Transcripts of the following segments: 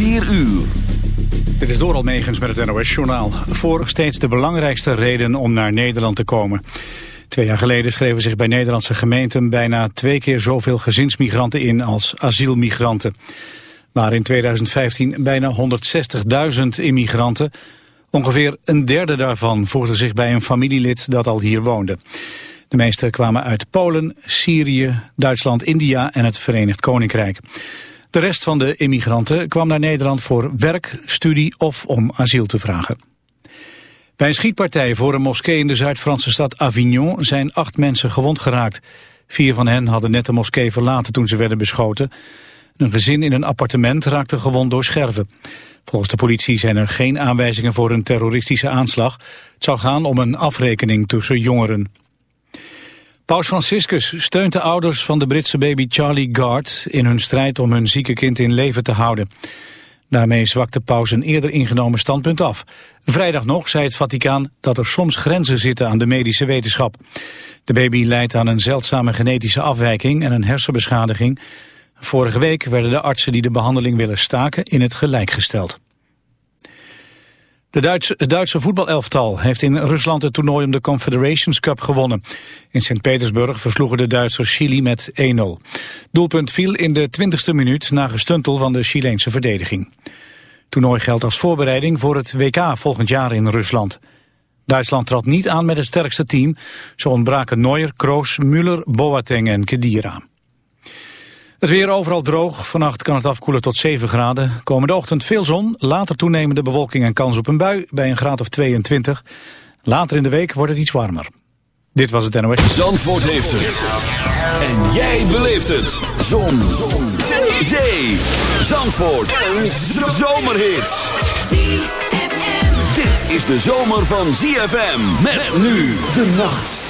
4 uur. Dit is door Almegens met het NOS-journaal. Voor steeds de belangrijkste reden om naar Nederland te komen. Twee jaar geleden schreven zich bij Nederlandse gemeenten... bijna twee keer zoveel gezinsmigranten in als asielmigranten. Maar in 2015 bijna 160.000 immigranten. Ongeveer een derde daarvan voegde zich bij een familielid dat al hier woonde. De meeste kwamen uit Polen, Syrië, Duitsland, India en het Verenigd Koninkrijk. De rest van de immigranten kwam naar Nederland voor werk, studie of om asiel te vragen. Bij een schietpartij voor een moskee in de Zuid-Franse stad Avignon zijn acht mensen gewond geraakt. Vier van hen hadden net de moskee verlaten toen ze werden beschoten. Een gezin in een appartement raakte gewond door scherven. Volgens de politie zijn er geen aanwijzingen voor een terroristische aanslag. Het zou gaan om een afrekening tussen jongeren. Paus Franciscus steunt de ouders van de Britse baby Charlie Gard... in hun strijd om hun zieke kind in leven te houden. Daarmee zwakt de paus een eerder ingenomen standpunt af. Vrijdag nog zei het Vaticaan dat er soms grenzen zitten aan de medische wetenschap. De baby leidt aan een zeldzame genetische afwijking en een hersenbeschadiging. Vorige week werden de artsen die de behandeling willen staken in het gelijk gesteld. De Duitse, het Duitse voetbalelftal heeft in Rusland het toernooi om de Confederations Cup gewonnen. In Sint-Petersburg versloegen de Duitsers Chili met 1-0. Doelpunt viel in de 20ste minuut na gestuntel van de Chileense verdediging. toernooi geldt als voorbereiding voor het WK volgend jaar in Rusland. Duitsland trad niet aan met het sterkste team. Zo ontbraken Neuer, Kroos, Müller, Boateng en Kedira. Het weer overal droog. Vannacht kan het afkoelen tot 7 graden. Komende ochtend veel zon, later toenemende bewolking en kans op een bui bij een graad of 22. Later in de week wordt het iets warmer. Dit was het NOS. Zandvoort heeft het. En jij beleeft het. Zon. zon. Zee. Zee. Zandvoort. Een zomerhit. Dit is de zomer van ZFM. Met nu de nacht.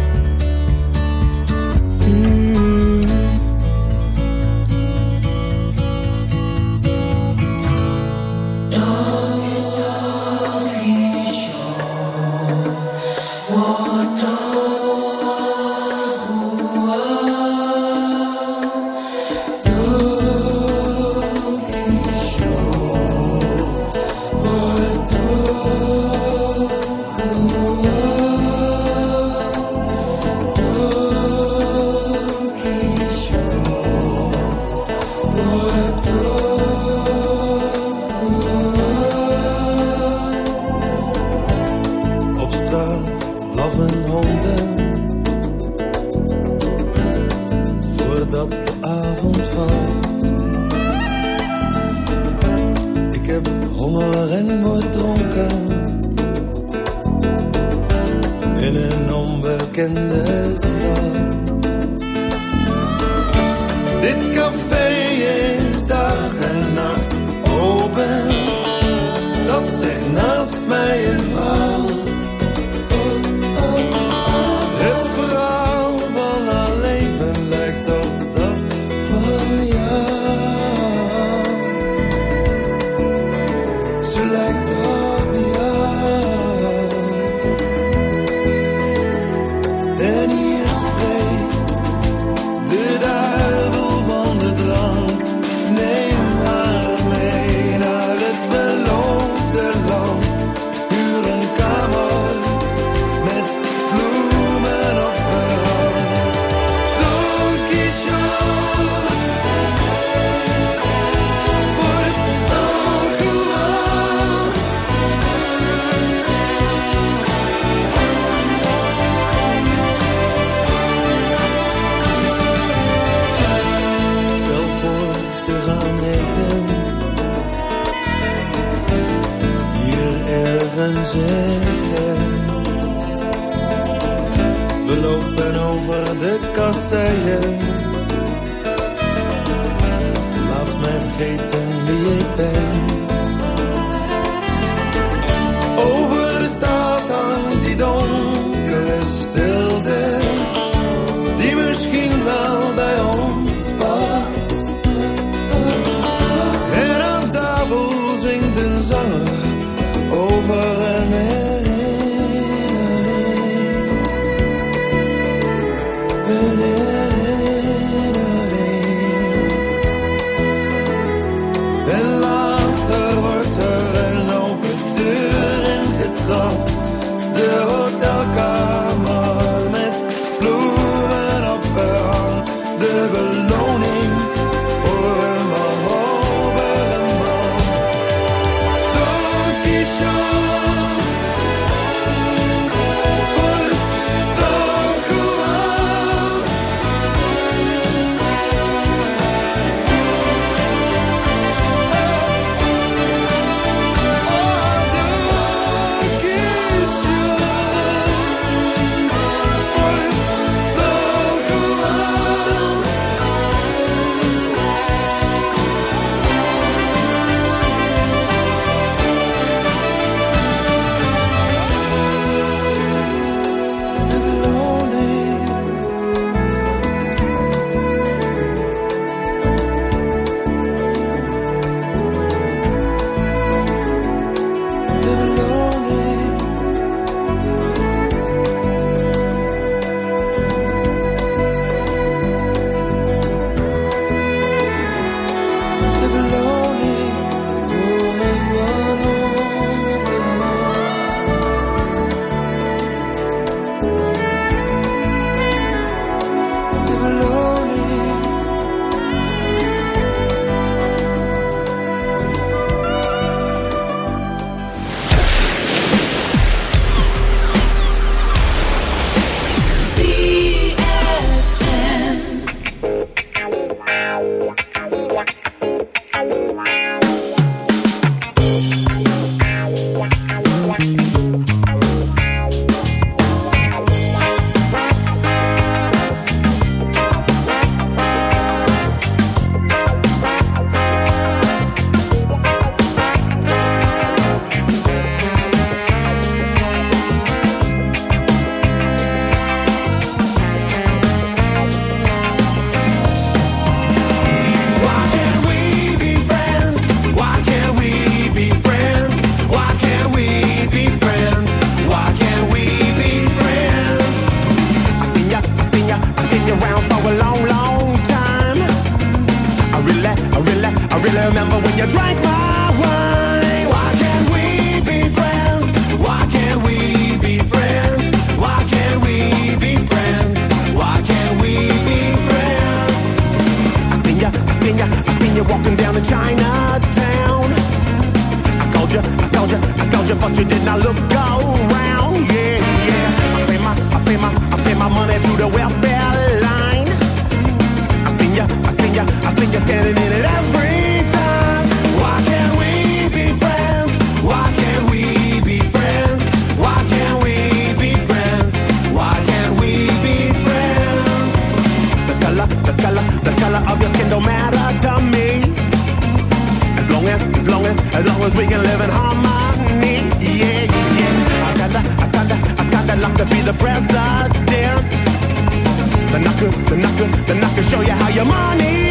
Then I the then I knocker, then I show you how your money.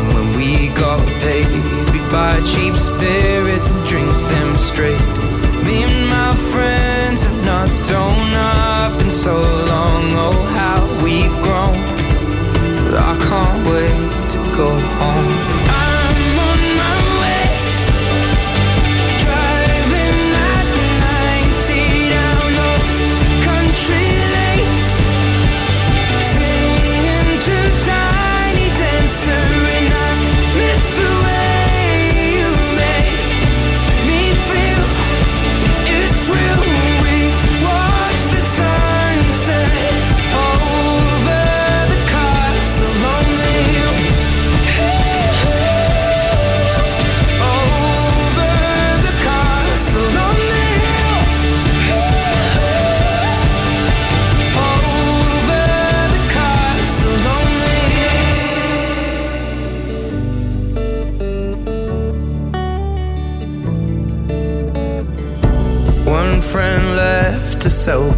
when we got paid. We'd buy cheap spirits and drink them straight.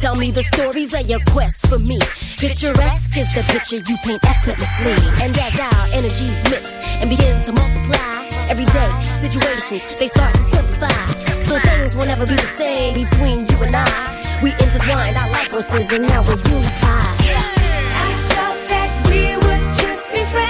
Tell me the stories of your quest for me. Picturesque is the picture you paint effortlessly. And as our energies mix and begin to multiply, everyday situations they start to simplify. So things will never be the same between you and I. We intertwined our life forces and now we're unified. I thought that we would just be friends.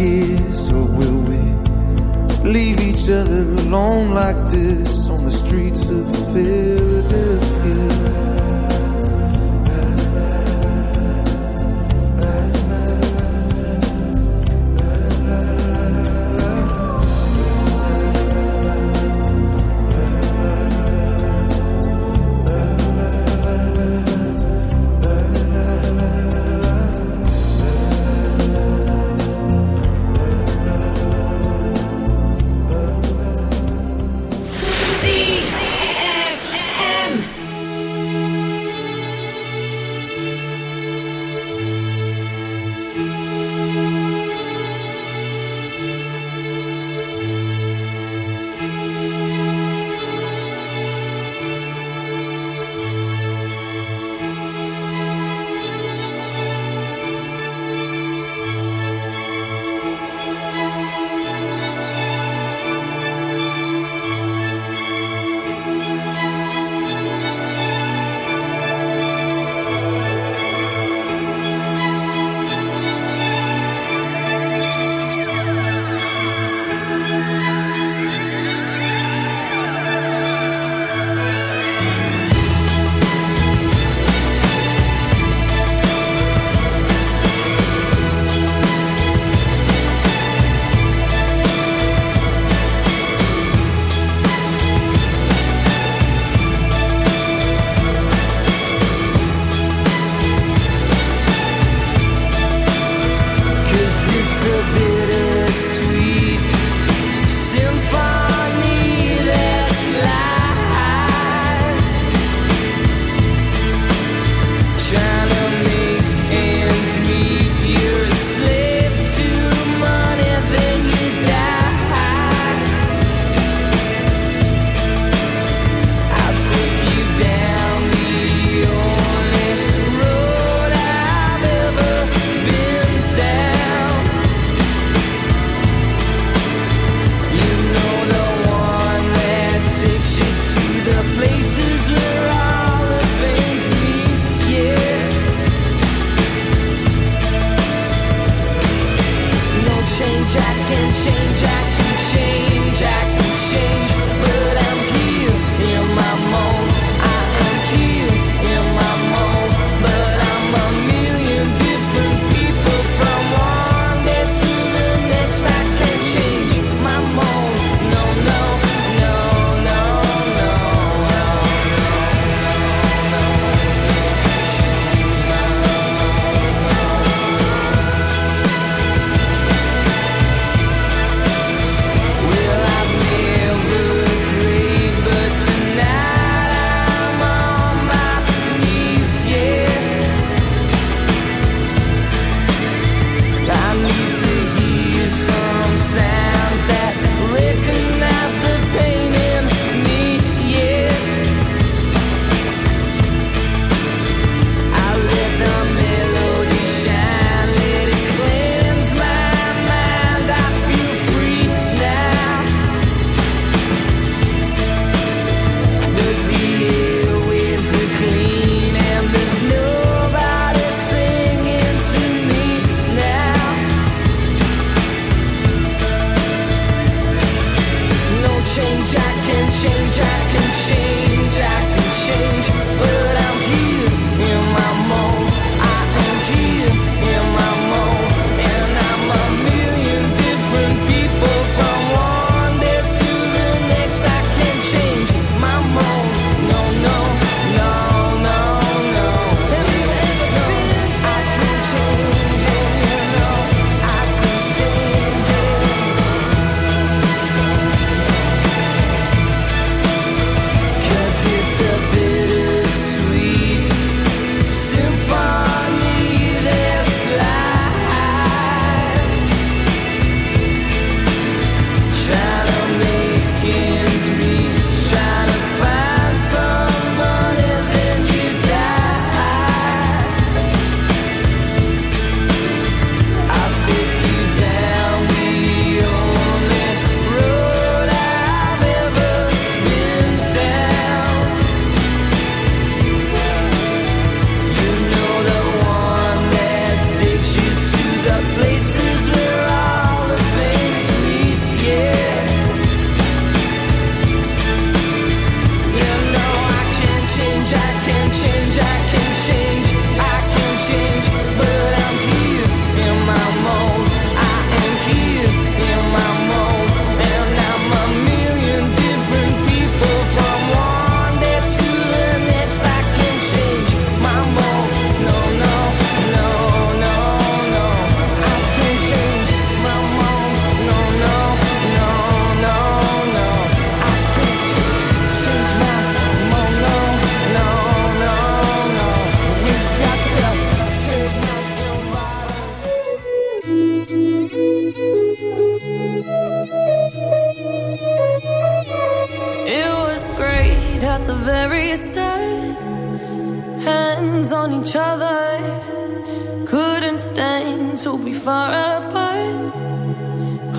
kiss or will we leave each other alone like this on the streets of Philly?